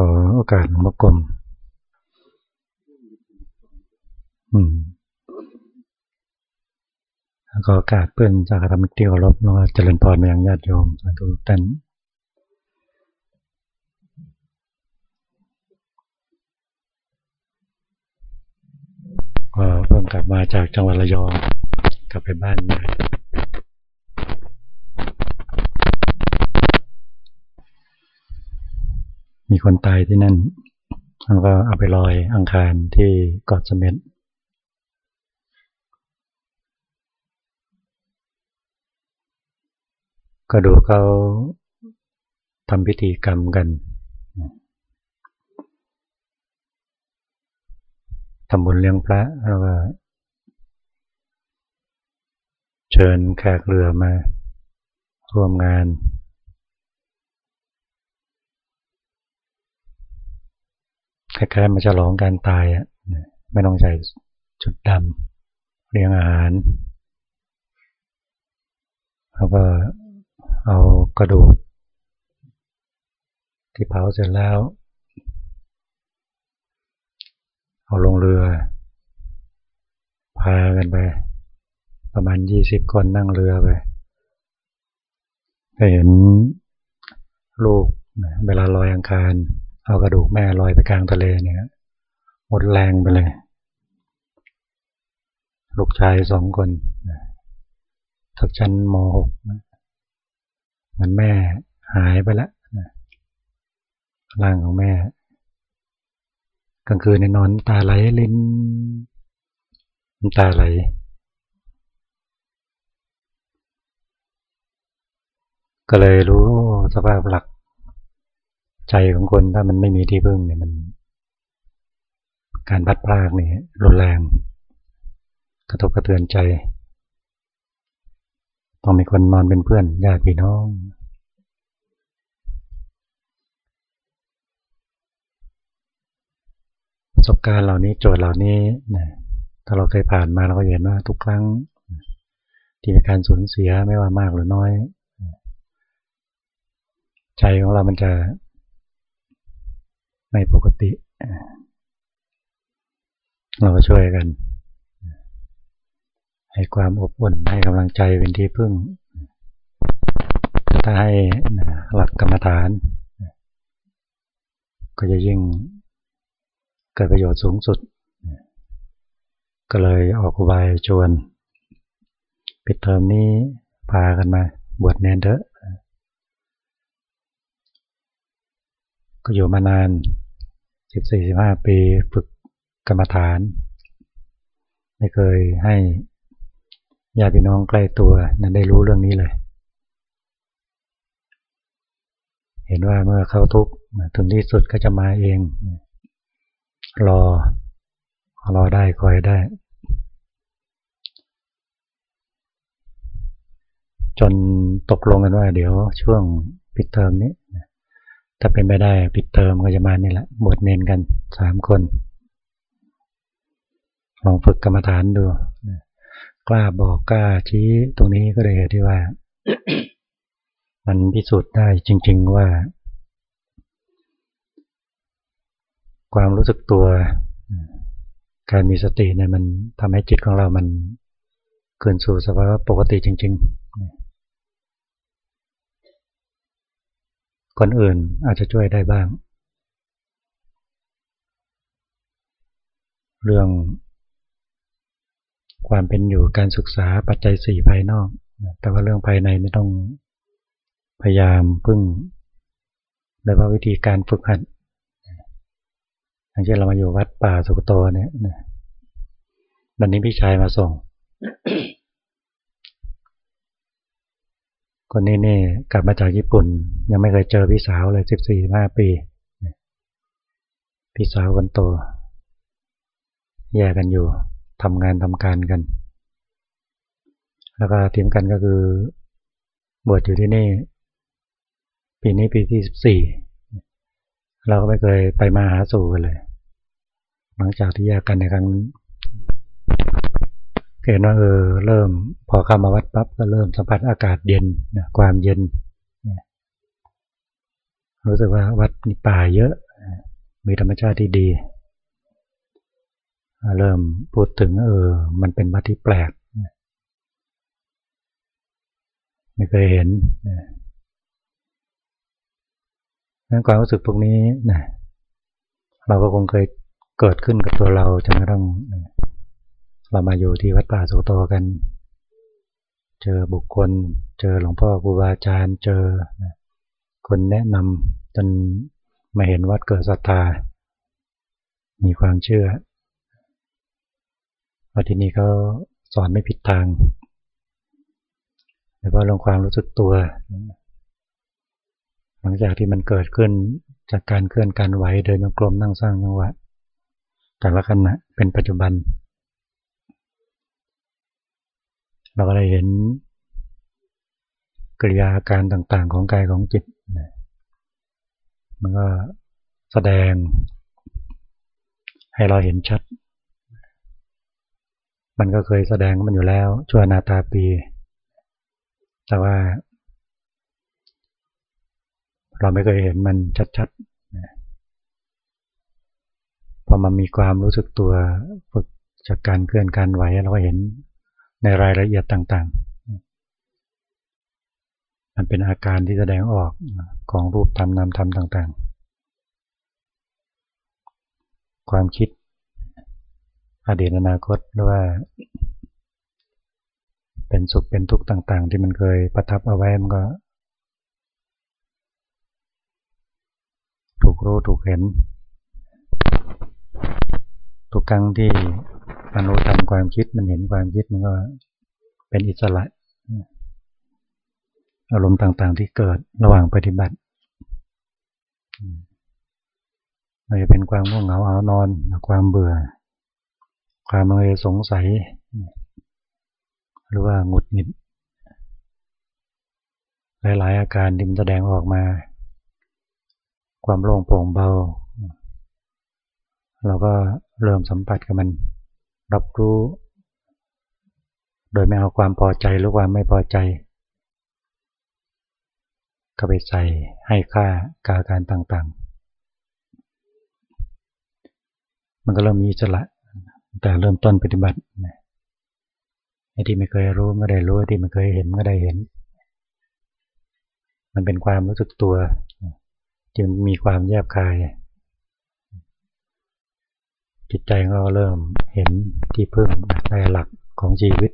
ขอโอกาสหลวงพ่อกรมอืมขอโอกาสเพื่อนจากธรรมิกที่เคารพแล้วเจริญพรมายังญาติโยมทุกท่านก็เพิ่งกลับมาจากจังหวัดระยอง กลับไปบ้านมา มีคนตายที่นั่นแล้วก็เอาไปลอยอังคารที่เกาะเสม็ดก็ดูเขาทำพิธีกรรมกันทำบุญเลี้ยงพระแล้วก็เชิญแขกเรือมาร่วมงาน คล้ายๆมาฉลองการตายอะไม่ต้องใส่ชุดดำเลี้ยงอาหาร แล้วก็เอากระดูกที่เผาเสร็จแล้ว เอาลงเรือ พากันไป ประมาณยี่สิบคนนั่งเรือไปก็เห็นลูกเวลาลอยอังคาร เอากระดูกแม่ลอยไปกลางทะเลเนี่ยหมดแรงไปเลย ลูกชายสองคนทักชั้นมหกมันแม่หายไปแล้วร่างของแม่ กลางคืนในนอนตาไหลลิ้นน้ำตาไหลก็เลยรู้สภาพหลัก ใจของคนถ้ามันไม่มีที่พึ่งเนี่ยมัน การพัดพลากเนี่ยรุนแรง กระทบกระเทือนใจ ต้องมีคนนอนเป็นเพื่อนญาติพี่น้อง ประสบการณ์เหล่านี้โจทย์เหล่านี้นะถ้าเราเคยผ่านมาเราก็เห็นว่าทุกครั้ง ที่มีการสูญเสียไม่ว่ามากหรือน้อย ใจของเรามันจะ ไม่ปกติ เราก็ช่วยกัน ให้ความอบอุ่นให้กำลังใจเป็นที่พึ่ง ถ้าให้หลักกรรมฐาน ก็จะยิ่งเกิดประโยชน์สูงสุด ก็เลยออกอุบายชวนปิดเทอมนี้พากันมาบวชเนนเถอะก็อยู่มานาน สิบสี่สิบห้าปีฝึกกรรมฐาน ไม่เคยให้ญาติพี่น้องใกล้ตัวนั้นได้รู้เรื่องนี้เลย เห็นว่าเมื่อเข้าทุกข์ถึงที่สุดก็จะมาเอง รอ รอได้คอยได้ จนตกลงกันว่า เดี๋ยวช่วงปิดเทอมนี้ ถ้าเป็นไปได้ปิดเทอมก็จะมานี่แหละบวชเนนกันสามคนลองฝึกกรรมฐานดูกล้าบอกกล้าชี้ตรงนี้ก็เลยที่ว่า มันพิสูจน์ได้จริง ๆว่า ความรู้สึกตัว การมีสติเนี่ยมันทำให้จิตของเรามันเกินสู่สภาวะปกติจริง ๆ คนอื่นอาจจะช่วยได้บ้าง เรื่อง ความเป็นอยู่การศึกษาปัจจัยสี่ภายนอก แต่ว่าเรื่องภายในไม่ต้องพยายามพึ่งโดยว่าวิธีการฝึกหัดอย่างเช่นเรามาอยู่วัดป่าสุกโตเนี่ยวันนี้พี่ชายมาส่ง คนนี้นี่กลับมาจากญี่ปุ่น ยังไม่เคยเจอพี่สาวเลยสิบสี่ห้าปี พี่สาวคนโต แยกกันอยู่ทำงานทำการกัน แล้วก็ทีมกันก็คือบวชอยู่ที่นี่ ปีนี้ปีที่สิบสี่เราก็ไม่เคยไปมาหาสู่กันเลย หลังจากที่แยกกันในครั้ง เห็นว่าเออเริ่มพอเข้ามาวัดปั๊บก็เริ่มสัมผัสอากาศเย็นนะความเย็น รู้สึกว่าวัดนี่ป่าเยอะ มีธรรมชาติที่ดี เริ่มพูดถึงเออ มันเป็นวัดที่แปลก ไม่เคยเห็นนั้นความรู้สึกพวกนี้นะเราก็คงเคยเกิดขึ้นกับตัวเราจนกระทั่ง เรามาอยู่ที่วัดป่าสุโตกัน เจอบุคคล เจอหลวงพ่อครูบาอาจารย์ เจอคนแนะนำจนมาเห็นวัดเกิดศรัทธา มีความเชื่อว่าที่นี่เขาสอนไม่ผิดทางแต่ว่าลงความรู้สึกตัว หลังจากที่มันเกิดขึ้นจากการเคลื่อนการไหวเดินโยกลมนั่งสร้างจังหวะแต่ละขณะเป็นปัจจุบันเเราก็ได้เห็นกิริยาการต่างๆของกายของจิตมันก็แสดงให้เราเห็นชัด มันก็เคยแสดงมันอยู่แล้วชั่วนาตาปี แต่ว่า เราไม่เคยเห็นมันชัดๆพอมันมีความรู้สึกตัวฝึกจากการเคลื่อนการไหวเราก็เห็น ในรายละเอียดต่างๆ มันเป็นอาการที่แสดงออกของรูปธรรมนามธรรมต่างๆ ความคิดอดีตอนาคตหรือว่า เป็นสุขเป็นทุกข์ต่าง ๆ ที่มันเคยประทับเอาไว้มันก็ ถูกรู้ถูกเห็น ทุกครั้งที่ มันรู้ทันความคิดมันเห็นความคิดมันก็เป็นอิสระ อารมณ์ต่างๆที่เกิดระหว่างปฏิบัติมันจะเป็นความง่วงเหงาเอานอน ความเบื่อ ความเมยสงสัย หรือว่าหงุดหงิด หลายๆ อาการที่มันแสดงออกมา ความโล่งโปร่งเบา เราก็เริ่มสัมผัสกับมัน รับรู้ โดยไม่เอาความพอใจหรือความไม่พอใจ ก็ไปใส่ให้ค่ากาการต่างๆ มันก็เริ่มมีอิสระแต่เริ่มต้นปฏิบัติไอ้ที่ไม่เคยรู้ก็ได้รู้ที่ไม่เคยเห็นก็ได้เห็น มันเป็นความรู้สึกตัวที่มีความแยบคาย จิตใจของเราเริ่มเห็นที่พึ่งในหลักของชีวิต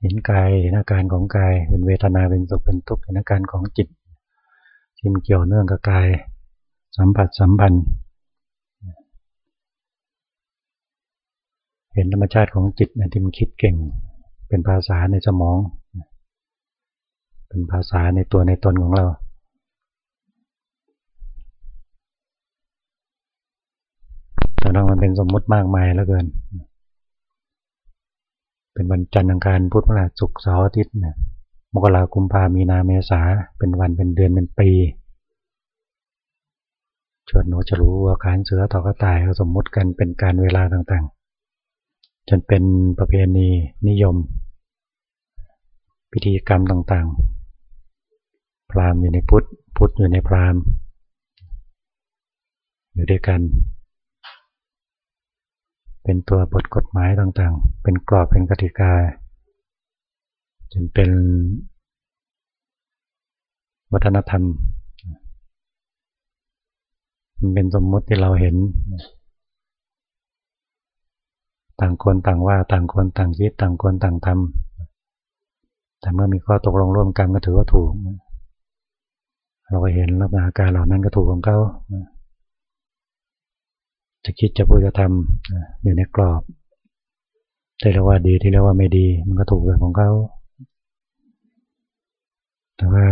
เห็นกายเห็นอาการของกายเป็นเวทนาเป็นสุขเป็นทุกข์เห็นอาการของจิตที่มันเกี่ยวเนื่องกับกาย สัมผัสสัมพันธ์ เห็นธรรมชาติของจิตนะที่มันคิดเก่ง เป็นภาษาในสมอง เป็นภาษาในตัวในตนของเรา แต่เรามันเป็นสมมติมากมายแล้วเกิน เป็นวันจันทร์อังคารพุธพฤหัสศุกร์เสาร์อาทิตย์นะมกราคุมพามีนาเมษาเป็นวันเป็นเดือนเป็นปีชวนหนูจะรู้ว่าการเสือต่อกระต่ายเขาสมมติกันเป็นการเวลาต่างๆ จนเป็นประเพณีนิยม พิธีกรรมต่างๆ พราหมณ์อยู่ในพุทธ พุทธอยู่ในพราหมณ์อยู่ด้วยกัน เป็นตัวบทกฎหมายต่างๆ เป็นกรอบเป็นกติกาจนเป็นวัฒนธรรม มันเป็นสมมติที่เราเห็น ต่างคนต่างว่าต่างคนต่างคิดต่างคนต่างทำแต่เมื่อมีข้อตกลงร่วมกันก็ถือว่าถูก เราก็เห็นลักษณะการเหล่านั้นก็ถูกของเขา จะคิดจะพูดจะทำอยู่ในกรอบที่เรียกว่าดีที่เรียกว่าไม่ดี มันก็ถูกแบบของเขา แต่ว่า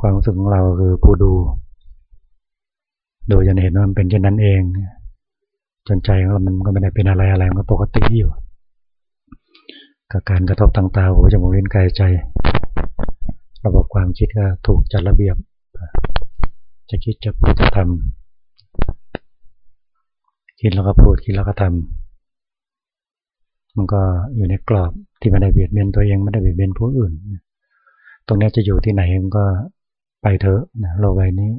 ความรู้สึกของเราคือผู้ดู โดูจะเห็นว่ามันเป็นเช่นนั้นเอง จนใจของเรามันก็ไม่ได้เป็นอะไรอะไรมันก็ปกติอยู่ กับการกระทบทางตาหูจมูกลิ้นกายใจ ระบบความคิดก็ถูกจัดระเบียบ จะคิดจะพูดจะทำ คิดแล้วก็พูดคิดแล้วก็ทำมันก็อยู่ในกรอบที่ไม่ได้เบียดเบียนตัวเองไม่ได้เบียดเบียนผู้อื่น ตรงนี้จะอยู่ที่ไหนมันก็ไปเถอะนะโลกใบนี้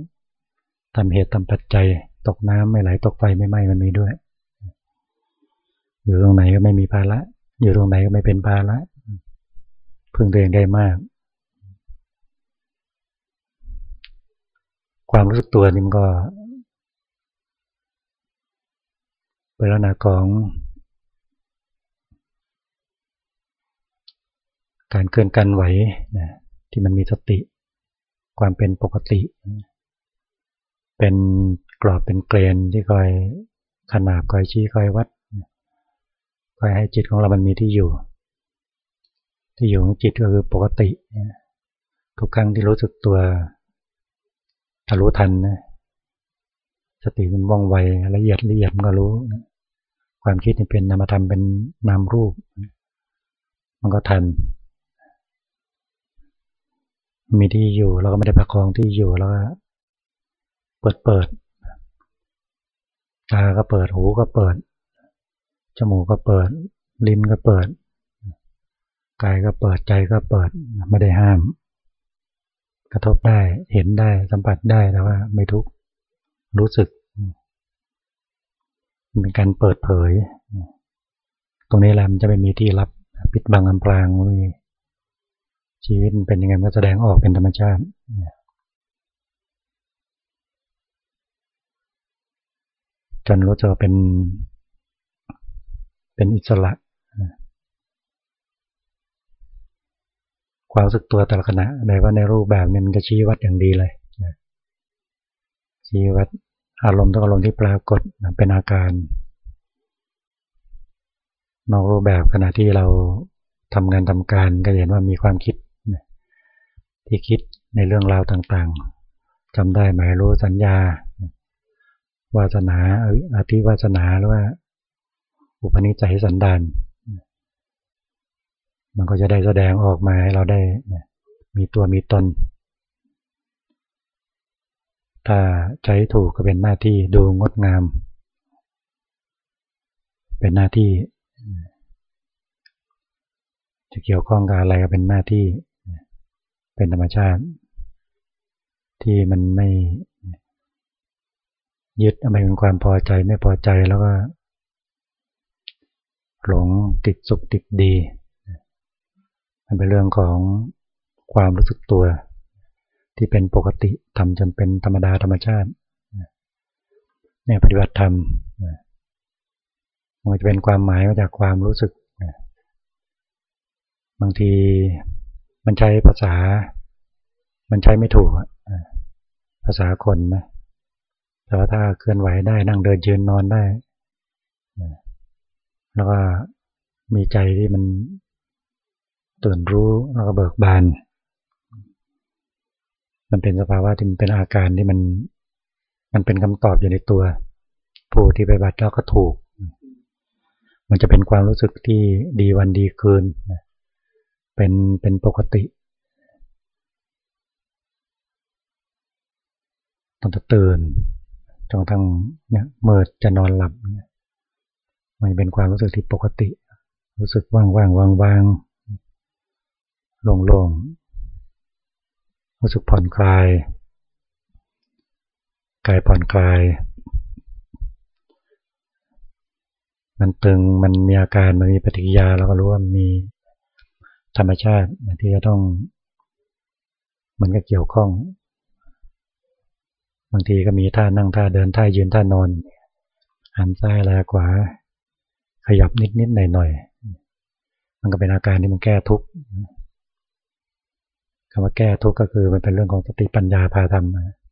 ทำเหตุทำปัจจัย ตกน้ำไม่ไหลตกไฟไม่ไหม้มันมีด้วย อยู่ตรงไหนก็ไม่มีภาระอยู่ตรงไหนก็ไม่เป็นภาระพึ่งตัวเองได้มาก ความรู้สึกตัวนี่มันก็ เป็นลักษณะของการเคลื่อนกันไหวนะที่มันมีสติ ความเป็นปกติ เป็นกรอบเป็นเกรนที่คอยขนาบคอยชี้คอยวัดคอยให้จิตของเรามันมีที่อยู่ ที่อยู่ของจิตก็คือปกติ ทุกครั้งที่รู้สึกตัวถ้ารู้ทันนะ สติมันว่องไวละเอียดละเอียดมันก็รู้ ความคิดนี่เป็นนามธรรมเป็นนามรูป มันก็ทัน มีที่อยู่เราก็ไม่ได้ประคองที่อยู่แล้วก็เปิดเปิดตาก็เปิดหูก็เปิดจมูกก็เปิด ลิ้นก็เปิดกายก็เปิดใจก็เปิดไม่ได้ห้าม กระทบได้เห็นได้สัมผัสได้แต่ว่าไม่ทุก รู้สึก เป็นการเปิดเผย ตรงนี้แหละมันจะไม่มีที่รับปิดบังอำพรางไม่มีชีวิตเป็นยังไงมันก็แสดงออกเป็นธรรมชาติจนรู้จะเป็น เป็นอิสระความรู้สึกตัวแต่ละขณะใดว่าในรูปแบบนี้มันจะชี้วัดอย่างดีเลย ชี้วัดอารมณ์ทุกอารมณ์ที่ปรากฏเป็นอาการ นอกรูปแบบขณะที่เราทำงานทำการก็เห็นว่ามีความคิดที่คิดในเรื่องราวต่างๆจำได้หมายรู้สัญญาวาสนาอธิวาสนาหรือว่า อุปนิสัยสันดานมันก็จะได้แสดงออกมาให้เราได้มีตัวมีตน ถ้าใช้ถูกก็เป็นหน้าที่ดูงดงาม เป็นหน้าที่ จะเกี่ยวข้องกับอะไรก็เป็นหน้าที่ เป็นธรรมชาติ ที่มันไม่ยึดอะไรเป็นความพอใจไม่พอใจแล้วก็ หลงติดสุขติดดี มันเป็นเรื่องของความรู้สึกตัว ที่เป็นปกติทำจนเป็นธรรมดาธรรมชาติเนี่ยปฏิบัติธรรมมันจะเป็นความหมายมาจากความรู้สึกบางทีมันใช้ภาษา มันใช้ไม่ถูกภาษาคนนะแต่ว่าถ้าเคลื่อนไหวได้นั่งเดินยืนนอนได้แล้วก็มีใจที่มันตื่นรู้แล้วก็เบิกบาน มันเป็นสภาวะที่มันเป็นอาการที่มัน มันเป็นคำตอบอยู่ในตัว ผู้ที่ไปบัตรแล้วก็ถูก มันจะเป็นความรู้สึกที่ดีวันดีคืนเป็นเป็นปกติต้องตื่นจนทั้งเนี่ยเมื่อจะนอนหลับเนี่ยมันเป็นความรู้สึกที่ปกติ รู้สึกว่างว่างวางวางโล่งโล่ง รู้สึกผ่อนคลาย กายผ่อนคลาย มันตึง มันมีอาการ มันมีปฏิกิริยา เราก็รู้ว่ามีธรรมชาติที่จะต้อง มันก็เกี่ยวข้อง บางทีก็มีท่านั่งท่าเดินท่ายืนท่านอน หันซ้ายแลขวา ขยับนิดนิดหน่อยหน่อย มันก็เป็นอาการที่มันแก้ทุกข์ คำว่าแก้ทุกข์ก็คือมันเป็นเรื่องของสติปัญญาพาท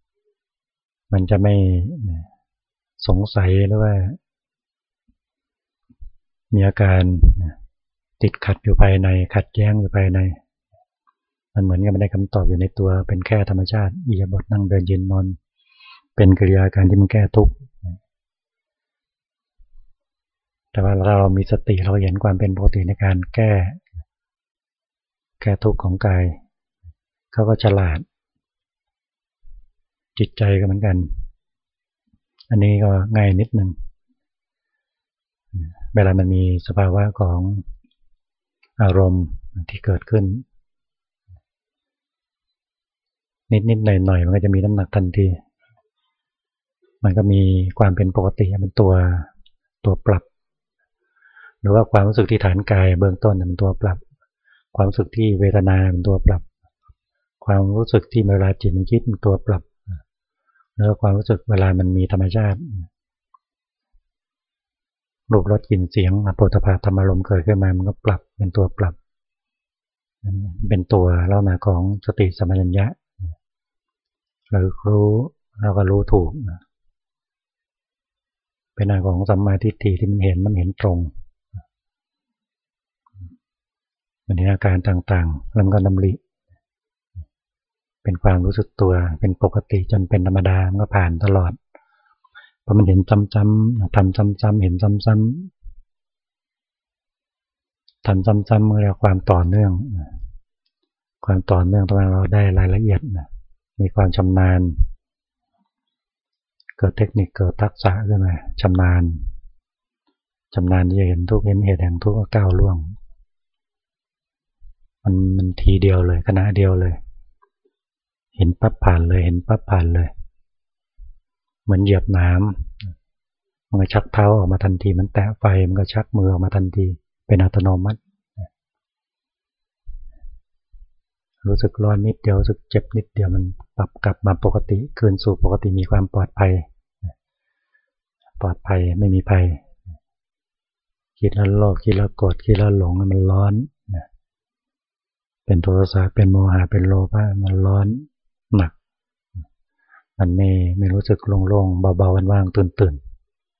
ำมันจะไม่สงสัยหรือว่า มีอาการติดขัดอยู่ภายใน ขัดแย้งอยู่ภายใน มันเหมือนกับไม่ได้คำตอบอยู่ในตัว เป็นแค่ธรรมชาติอียบทนั่งเดินยืนนอน เป็นกิริยาการที่มันแก้ทุกข์แต่ว่าเราเรามีสติเราเห็นความเป็นปกติในการแก้ แก้ทุกข์ของกาย เขาก็ฉลาด จิตใจก็เหมือนกัน อันนี้ก็ง่ายนิดนึงเวลามันมีสภาวะของอารมณ์ที่เกิดขึ้น นิดๆหน่อยๆมันก็จะมีน้ำหนักทันทีมันก็มีความเป็นปกติเป็นตัวตัวปรับ หรือว่าความรู้สึกที่ฐานกายเบื้องต้นเป็นตัวปรับ ความรู้สึกที่เวทนาเป็นตัวปรับ ความรู้สึกที่เวลาจิตมันคิดเป็นตัวปรับแล้วความรู้สึกเวลามันมีธรรมชาติรูปรสกลิ่นเสียงโผฏฐาธรรมารมเกิดขึ้นมามันก็ปรับเป็นตัวปรับ เป็นตัวเล่าหนาของสติสมัญญะหรือรู้เราก็รู้ถูกเป็นอาของสัมมาทิฏฐิที่มันเห็นมันเห็นตรงมันเห็นอาการต่างๆแล้วก็ดำริ เป็นความรู้สึกตัว เป็นปกติจนเป็นธรรมดามันก็ผ่านตลอดพอมันเห็นซ้ำๆทำซ้ำๆเห็นซ้ำๆทำซ้ำๆเรียกความต่อเนื่อง ความต่อเนื่องตรงเราได้รายละเอียดมีความชำนาญ เกิดเทคนิคเกิดทักษะขึ้นมาชำนาญชำนาญที่จะเห็นทุกเห็นเหตุแห่งทุกก้าวล่วง มันมันทีเดียวเลยขณะเดียวเลย ห็นปั๊บผ่านเลยเห็นปั๊บผ่านเลย เหมือนเหยียบน้ำมันก็ชักเท้าออกมาทันที มันแตะไฟมันก็ชักมือออกมาทันที เป็นอัตโนมัติ รู้สึกร้อนนิดเดียวรู้สึกเจ็บนิดเดียวมันปรับกลับมาปกติคืนสู่ปกติมีความปลอดภัย ปลอดภัยไม่มีภัย คิดแล้วโลภคิดแล้วโกรธคิดแล้วหลงมันร้อนเป็นโทสะเป็นโมหะเป็นโลภะมันร้อน มันไม่ไม่รู้สึกโล่งๆเบาๆว่างๆตื่น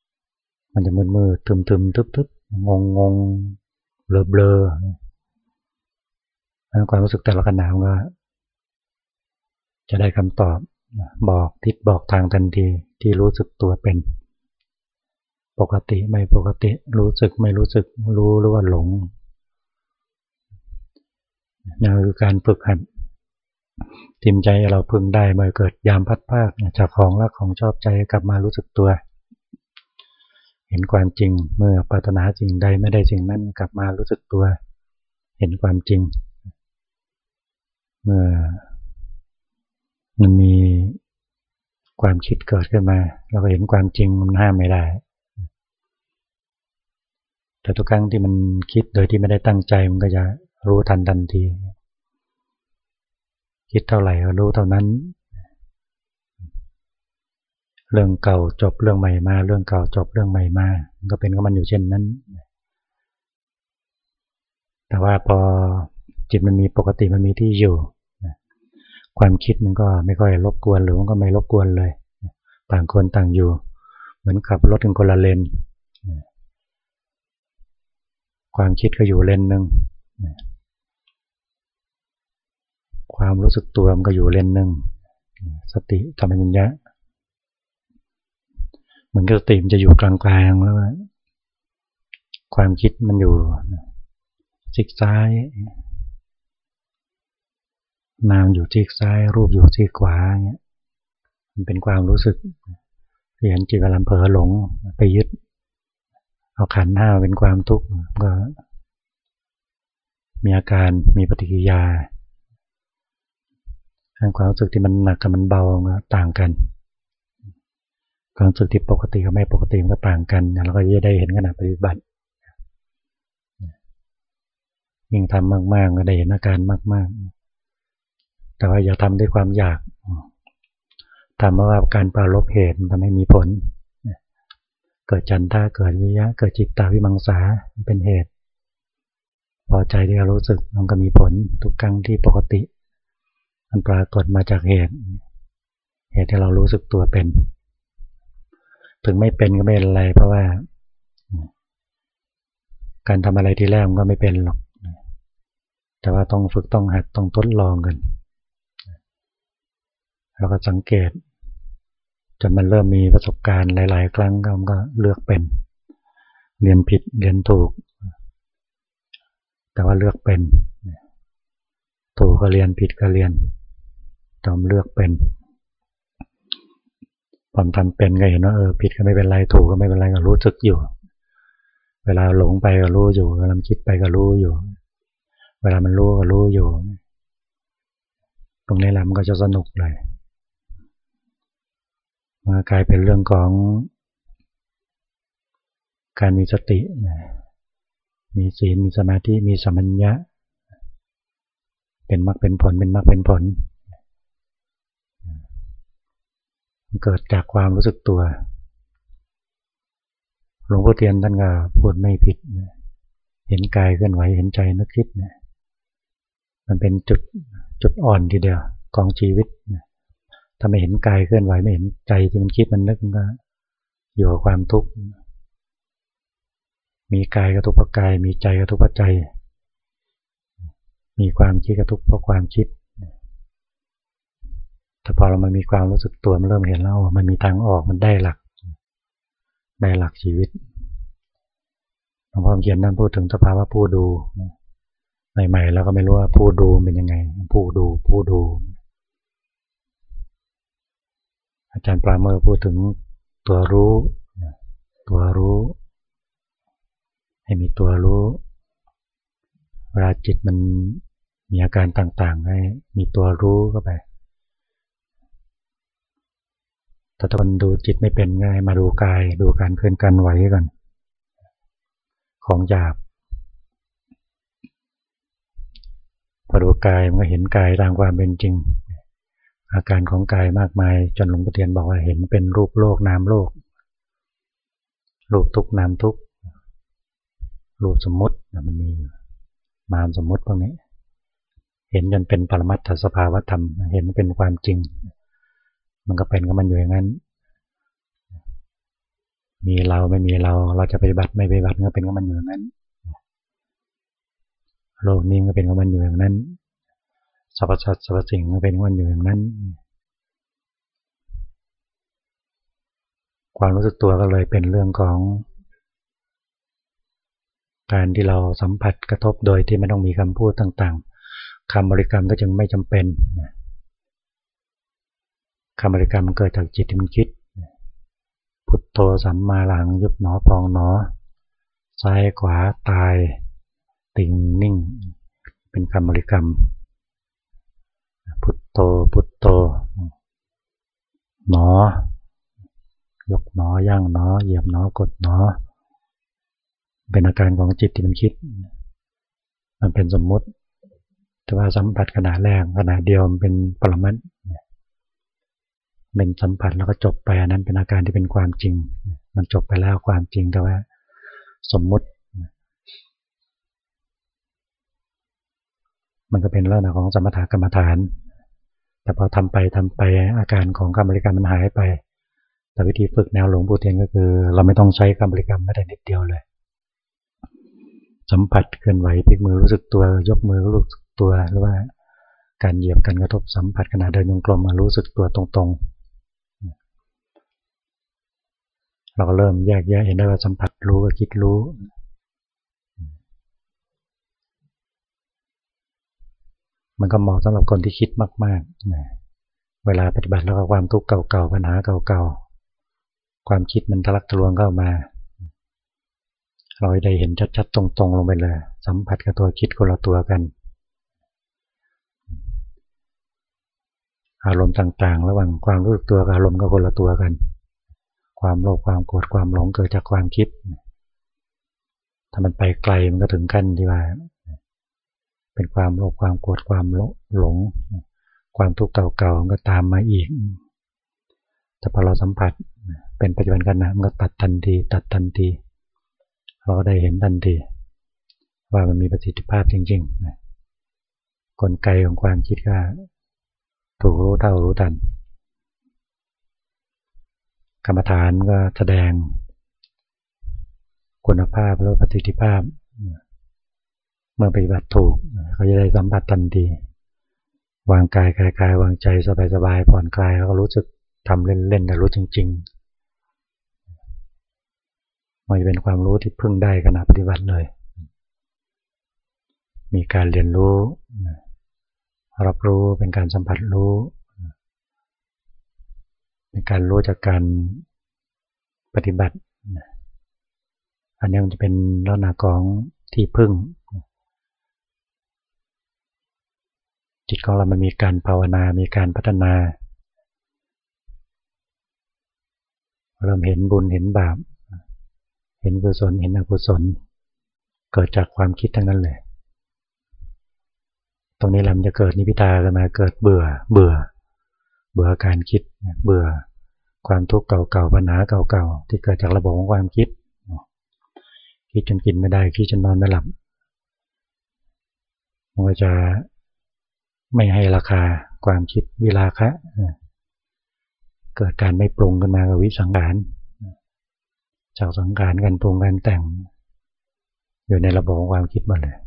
ๆมันจะมืดมืดทึมๆทึบๆงงงเบลอๆความรู้สึกแต่ละขณะก็จะได้คำตอบบอกทิศบอกทางทันทีที่รู้สึกตัวเป็น ปกติไม่ปกติรู้สึกไม่รู้สึกรู้หรือว่าหลงนั่นคือการฝึกหัด ทิมใจเราพึงได้เมื่อเกิดยามพัดภาคจากของรักของชอบใจกลับมารู้สึกตัว เห็นความจริงเมื่อปรารถนาสิ่งใดไม่ได้สิ่งนั้นกลับมารู้สึกตัว เห็นความจริง เมื่อมันมีความคิดเกิดขึ้นมา เราก็เห็นความจริงมันห้ามไม่ได้ แต่ทุกครั้งที่มันคิดโดยที่ไม่ได้ตั้งใจมันก็จะรู้ทันทันที คิดเท่าไหร่ก็รู้เท่านั้น เรื่องเก่าจบเรื่องใหม่มา เรื่องเก่าจบเรื่องใหม่มาก็เป็นก็มันอยู่เช่นนั้น แต่ว่าพอจิตมันมีปกติมันมีที่อยู่ ความคิดมันก็ไม่ค่อยรบกวนหรือมันก็ไม่รบกวนเลย ต่างคนต่างอยู่ เหมือนขับรถกันคนละเลนความคิดก็อยู่เลนหนึ่ง ความรู้สึกตัวมันก็อยู่เลนหนึ่งสติธรรมัญญะเหมือนกับสติมันจะอยู่กลางๆแล้วความคิดมันอยู่ซีกซ้ายนามอยู่ซีกซ้าย รูปอยู่ซีกขวาเงี้ยมันเป็นความรู้สึกเห็นจิตกำลังเผลอหลงไปยึด เอาขันห้าเป็นความทุกข์ก็มีอาการมีปฏิกิริยา ความรู้สึกที่มันหนักกับมันเบาต่างกัน ความรู้สึกที่ปกติกับไม่ปกติมันก็ต่างกันเราก็จะได้เห็นขณะปฏิบัติยิ่งทำมากๆก็ได้เห็นอาการมาก ๆ แต่ว่าอย่าทำด้วยความอยากทำเพราะว่าการปราลบเหตุมันทำให้มีผล เกิดจันทาเกิดวิยะ เกิดจิตตาวิมังสาเป็นเหตุ พอใจที่เรารู้สึกมันก็มีผลทุกครั้งที่ปกติ มันปรากฏมาจากเหตุ เหตุที่เรารู้สึกตัวเป็น ถึงไม่เป็นก็ไม่เป็นไร เพราะว่า การทำอะไรที่แรกมันก็ไม่เป็นหรอก แต่ว่าต้องฝึกต้องหัดต้องทดลองกัน แล้วก็สังเกต จนมันเริ่มมีประสบการณ์หลาย ๆ ครั้งก็มันก็เลือกเป็น เรียนผิดเรียนถูก แต่ว่าเลือกเป็นถูกก็เรียนผิดก็เรียน จอมเลือกเป็นความทำเป็นก็เห็นว่าเออผิดก็ไม่เป็นไรถูกก็ไม่เป็นไรก็รู้สึกอยู่ เวลาหลงไปก็รู้อยู่เวลาคิดไปก็รู้อยู่ เวลามันรู้ก็รู้อยู่ ตรงนี้แหละมันก็จะสนุกเลยมันกลายเป็นเรื่องของ การมีสติ มีศีลมีสมาธิมีสัมัญญะ เป็นมรรคเป็นผลเป็นมรรคเป็นผล เกิดจากความรู้สึกตัว หลวงพ่อเทียนท่านก็พูดไม่ผิดเห็นกายเคลื่อนไหวเห็นใจนึกคิดเนี่ยมันเป็นจุดจุดอ่อนทีเดียวของชีวิตถ้าไม่เห็นกายเคลื่อนไหวไม่เห็นใจที่มันคิดมันนึกมันก็อยู่กับความทุกข์มีกายกระทุกเพราะกาย มีใจกระทุกเพราะใจ มีความคิดกระทุกข์เพราะความคิด แต่พอเรามันมีความรู้สึกตัวมันเริ่มเห็นแล้วมันมีทางออกมันได้หลัก ได้หลักชีวิตหลวงพ่อเขียนนั่นพูดถึงสภาวะผู้ดูใหม่ๆเราก็ไม่รู้ว่าผู้ดูเป็นยังไง ผู้ดูผู้ดู อาจารย์ปราเมอร์พูดถึงตัวรู้ ตัวรู้ ให้มีตัวรู้เวลาจิตมันมีอาการต่างๆ ให้มีตัวรู้เข้าไปแต่ ถ้ามันดูจิตไม่เป็นไงมาดูกายดูการเคลื่อนกันไหวก่อนของหยาบพอดูกายมันก็เห็นกายตามความเป็นจริง อาการของกายมากมายจนหลวงพ่อเทียนบอกว่าเห็นเป็นรูปโลกนามโลก รูปทุกนามทุกรูปสมมติมันมีนามสมมติพวกนี้ เห็นจนเป็นปรมัตถสภาวธรรม เห็นเป็นความจริง มันก็เป็นก็มันอยู่อย่างนั้น มีเราไม่มีเรา เราจะปฏิบัติไม่ปฏิบัติก็เป็นก็มันอยู่อย่างนั้น โลกนี้ก็เป็นของมันอยู่อย่างนั้นสรรพสัตว์สรรพสิ่งก็เป็นของมันอยู่อย่างนั้น ความรู้สึกตัวก็เลยเป็นเรื่องของ การที่เราสัมผัสกระทบโดยที่ไม่ต้องมีคำพูดต่าง ๆคำบริกรรมก็จึงไม่จำเป็น คำบริกรรมมันเกิดจากจิตที่มันคิด พุทโธสัมมาหลังยุบหนอพองหนอ ซ้ายขวาตาย ติงนิ่ง เป็นคำบริกรรม พุทโธพุทโธหนอ ยกหนอย่างหนอ เหยียบหนอกดหนอ เป็นอาการของจิตที่มันคิด มันเป็นสมมุติ แต่ว่าสัมผัสขนาดแรกขนาดเดียวมันเป็นปรมัต เป็นสัมผัสแล้วก็จบไปอันนั้นเป็นอาการที่เป็นความจริง มันจบไปแล้วความจริงแต่ว่า สมมุติ มันก็เป็นลักษณะของสมถกรรมฐาน แต่พอทำไปทำไปอาการของกรรมบริกรรมมันหายไป แต่วิธีฝึกแนวหลวงปู่เทียนก็คือ เราไม่ต้องใช้กรรมบริกรรมไม่แต่นิดเดียวเลย สัมผัสเคลื่อนไหวพลิกมือรู้สึกตัวยกมือรู้สึกตัวหรือว่าการเหยียบการกระทบสัมผัสขณะเดินยงกลมมารู้สึกตัวตรงๆ เราก็เริ่มแยกแยะเห็นได้ว่าสัมผัสรู้กับคิดรู้ มันก็เหมาะสำหรับคนที่คิดมากๆนะเวลาปฏิบัติแล้วก็ความทุกข์เก่าๆปัญหาเก่าๆ ความคิดมันทะลักทะลวงเข้ามา เราได้เห็นชัดๆ ตรงๆ ลงไปเลย สัมผัสกับตัวคิดคนละตัวกัน อารมณ์ต่างๆ ระหว่างความรู้สึกตัวกับอารมณ์ก็คนละตัวกัน ความโลภความโกรธความหลงเกิดจากความคิด ถ้ามันไปไกลมันก็ถึงขั้นที่ว่า เป็นความโลภความโกรธความหลง ความทุกข์เก่าๆก็ตามมาอีก แต่พอเราสัมผัสเป็นปัจจุบันกันนะมันก็ตัดทันที ตัดทันที เราก็ได้เห็นทันที ว่ามันมีประสิทธิภาพจริงๆนะกลไกของความคิดก็ถูกรู้เท่ารู้ทัน กรรมฐานก็แสดง คุณภาพและประสิทธิภาพ เมื่อปฏิบัติถูกเขาจะได้สัมผัสทันทีวางกายคลายกายวางใจสบายๆผ่อนคลายแล้วก็รู้สึกทำเล่นๆแต่รู้จริงๆมันจะเป็นความรู้ที่พึ่งได้ขณะปฏิบัติเลย มีการเรียนรู้ รับรู้เป็นการสัมผัสรู้ การรู้จากการปฏิบัติ อันนี้มันจะเป็นลักษณะของที่พึ่ง จิตของเรามันมีการภาวนา มีการพัฒนา เริ่มเห็นบุญเห็นบาป เห็นกุศลเห็นอกุศล เกิดจากความคิดทั้งนั้นเลย ตรงนี้แหละมันจะเกิดนิพิทาขึ้นมาเกิดเบื่อเบื่อ เบื่อการคิด เบื่อความทุกข์เก่าๆปัญหาเก่าๆที่เกิดจากระบบของความคิด คิดจนกินไม่ได้คิดจนนอนไม่หลับมันก็จะไม่ให้ราคาความคิดวิลาคะเกิดการไม่ปรุงขึ้นมากับวิสังขารจากสังขารกันปรุงกันแต่ง อยู่ในระบบของความคิดหมดเลย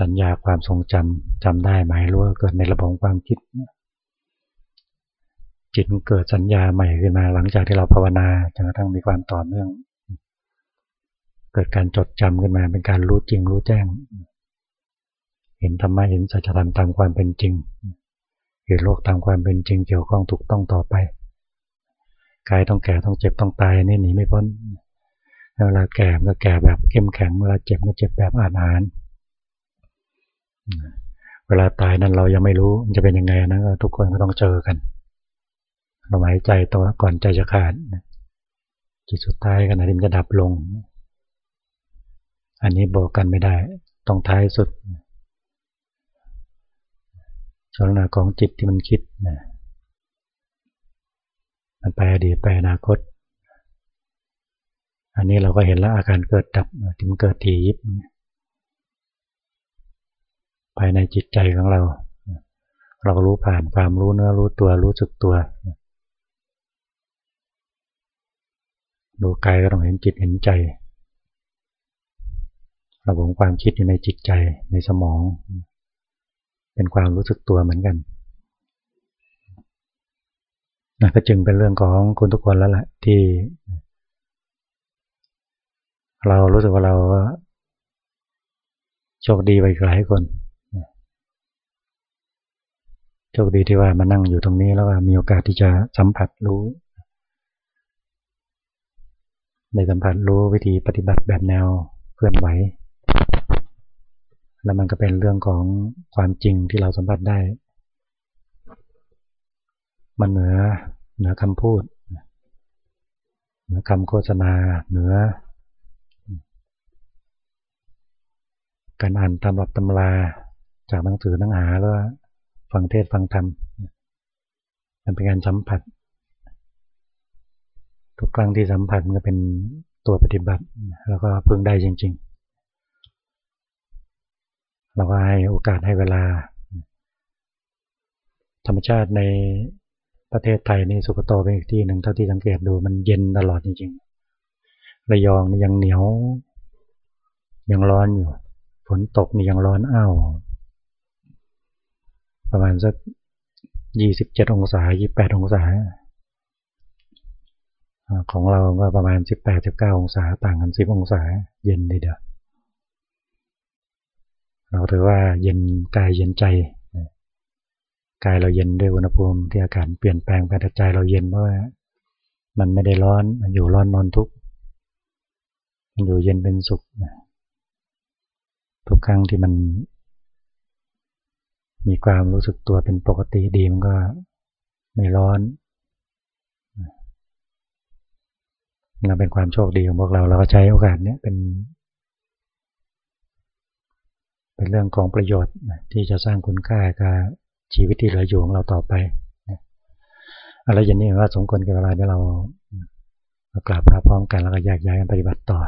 สัญญาความทรงจำจำได้ไหมรู้ว่าเกิดในระบบความคิด จิตเกิดสัญญาใหม่ขึ้นมาหลังจากที่เราภาวนาจนกระทั่งมีความต่อเนื่อง เกิดการจดจำขึ้นมาเป็นการรู้จริงรู้แจ้ง เห็นธรรมะเห็นสัจธรรมตามความเป็นจริง เห็นโลกตามความเป็นจริงเกี่ยวข้องถูกต้องต่อไปกายต้องแก่ต้องเจ็บต้องตายนี่หนีไม่พ้นเวลาแก่ก็แก่แบบเข้มแข็งเวลาเจ็บก็เจ็บแบบอาหาร เวลาตายนั้นเรายังไม่รู้มันจะเป็นยังไงนะทุกคนก็ต้องเจอกัน ลมหายใจตัวก่อนใจจะขาดจิตสุดท้ายขณะที่มันจะดับลง อันนี้บอกกันไม่ได้ ต้องท้ายสุดสรณะของจิตที่มันคิดนะมันไปอดีตไปอนาคต อันนี้เราก็เห็นแล้วอาการเกิดดับที่มันเกิดทียิบภายในจิตใจของเรา เรารู้ผ่านความรู้เนื้อรู้ตัวรู้สึกตัว ดูกายก็ต้องเห็นจิตเห็นใจ ระบบความคิดอยู่ในจิตใจในสมอง เป็นความรู้สึกตัวเหมือนกันนะก็จึงเป็นเรื่องของคุณทุกคนแล้วแหละที่ เรารู้สึกว่าเราโชคดีไปหลายคนโชคดีที่ว่ามานั่งอยู่ตรงนี้แล้วว่ามีโอกาสที่จะสัมผัสรู้ ในสัมผัสรู้วิธีปฏิบัติแบบแนวเคลื่อนไหว แล้วมันก็เป็นเรื่องของความจริงที่เราสัมผัสได้ มันเหนือเหนือคำพูด เหนือคำโฆษณา เหนือ การอ่านตำรับตำราจากหนังสือหนังหาแล้วฟังเทศฟังธรรม มันเป็นการสัมผัส ทุกครั้งที่สัมผัสมันก็เป็นตัวปฏิบัติ แล้วก็พึงได้จริง ๆ เราก็ให้โอกาสให้เวลา ธรรมชาติในประเทศไทยนี่สุกโตเป็นอีกที่หนึ่งเท่าที่สังเกตดูมันเย็นตลอดจริงๆ ระยองนี่ยังเหนียว ยังร้อนอยู่ ฝนตกนี่ยังร้อนอ้าวประมาณสักยี่สิบเจ็ดองศายี่แปดองศา ของเราก็ประมาณสิบแปดสิบเก้าองศาต่างกันสิบองศาเย็นดีเดียวเราถือว่าเย็นกายเย็นใจกายเราเย็นด้วยอุณหภูมิที่อากาศเปลี่ยนแปลงไปแต่ใจเราเย็นเพราะว่ามันไม่ได้ร้อนมันอยู่ร้อนนอนทุกมันอยู่เย็นเป็นสุขทุกครั้งที่มัน มีความรู้สึกตัวเป็นปกติดีมันก็ไม่ร้อน เราเป็นความโชคดีของพวกเราเราก็ใช้โอกาสนี้เป็น เป็นเรื่องของประโยชน์ที่จะสร้างคุณค่ากับชีวิตที่เหลืออยู่ของเราต่อไปอะไรอย่างนี้ว่าสมควรกับเวลาที่เรากราบพระพร้อมกันแล้วก็แยกย้ายกันปฏิบัติต่อ